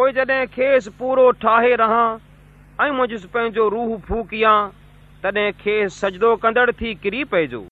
پوءِ جڏهن کيس پورو ٺاهي رهان ۽ منهنجو پنهنجو روهه فوڪيان تڏهن کيس سجدو ڪندڙ ٿي ڪري پئجو.